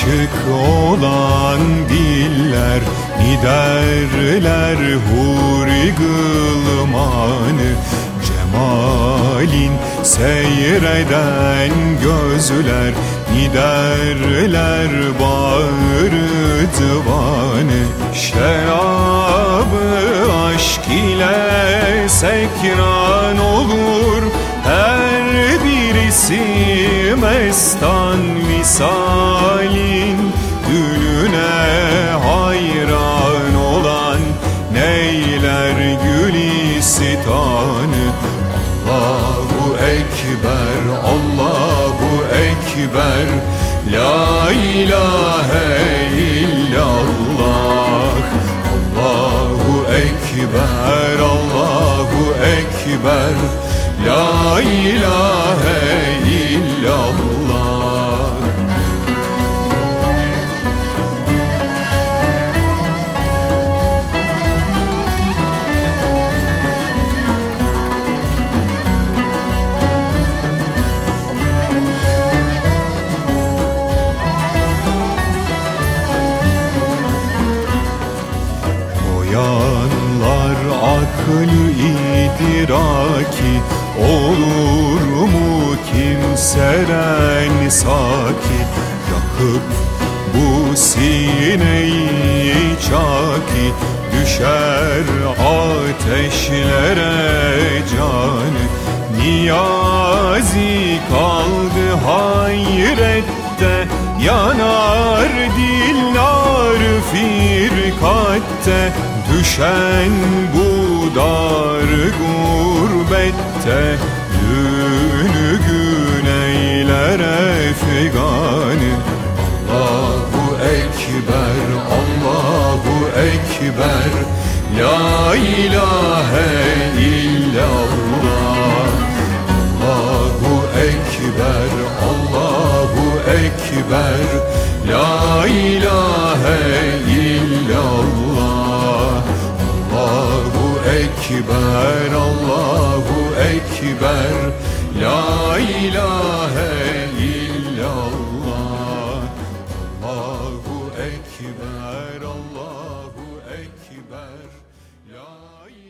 aşık olan diller Niderler huri gılmanı. Cemalin seyreden gözler Niderler bağrı divanı Şerabı aşk ile sekran olur Her birisi mestan visalin Gülüne hayran olan Neyler gülistanı Allahu Ekber, Allahu Ekber La ilahe illallah. Allahu Ekber, Allahu Ekber La ilahe illallah. Boyanlar akıl idraki Olur mu kimseren saki? Yakıp bu sineyi çaki. Düşer ateşlere canı. Niyazi kaldı hayrette. Yanar dillar firkatte. Düşen bu dar gurbette Günü gün eyler efganı Allahu Ekber, Allahu Ekber La ilahe illallah. Allahu Ekber, Allahu Ekber La ilahe Ekber, Allahu Ekber. La ilahe illallah. Allahu Ekber, Allahu Ekber. La ilahe